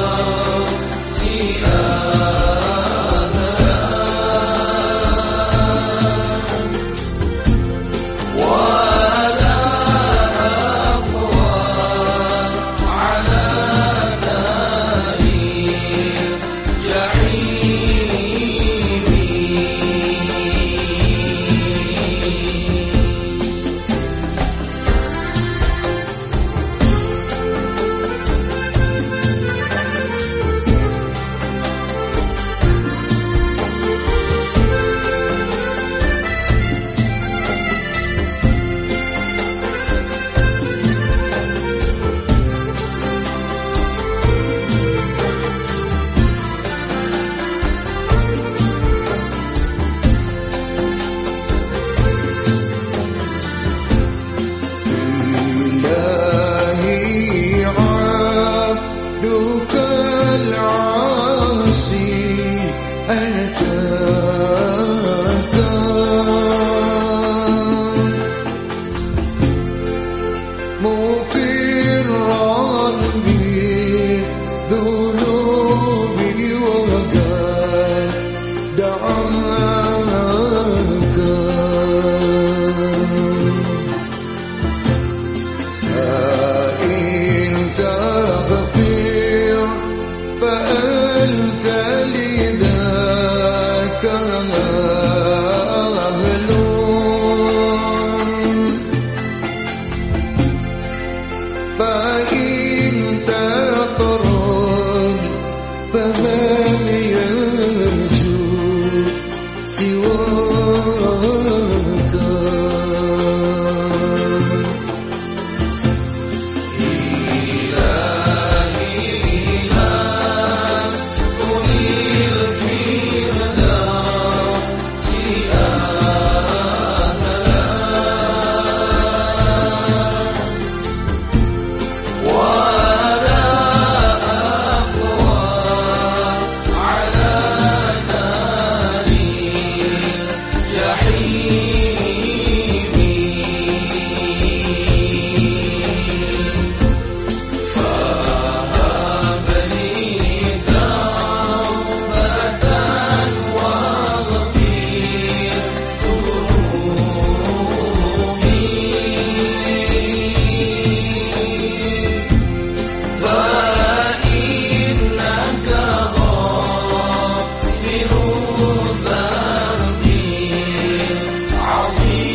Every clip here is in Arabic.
love.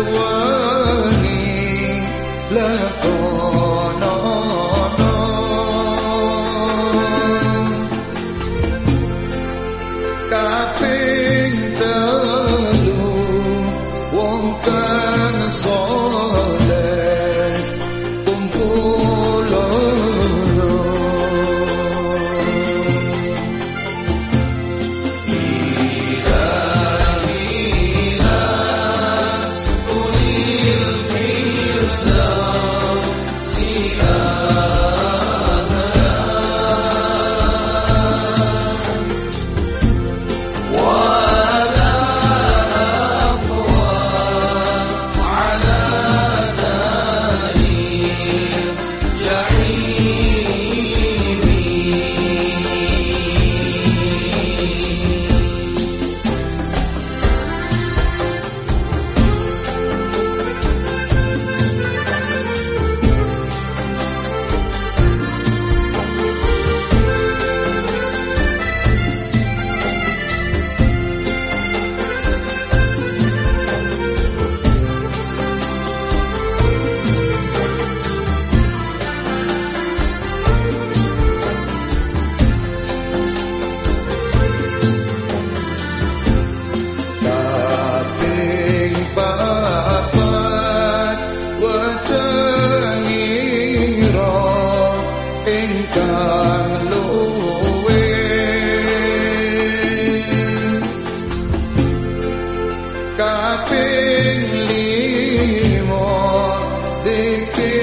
أدواني لا قال take it.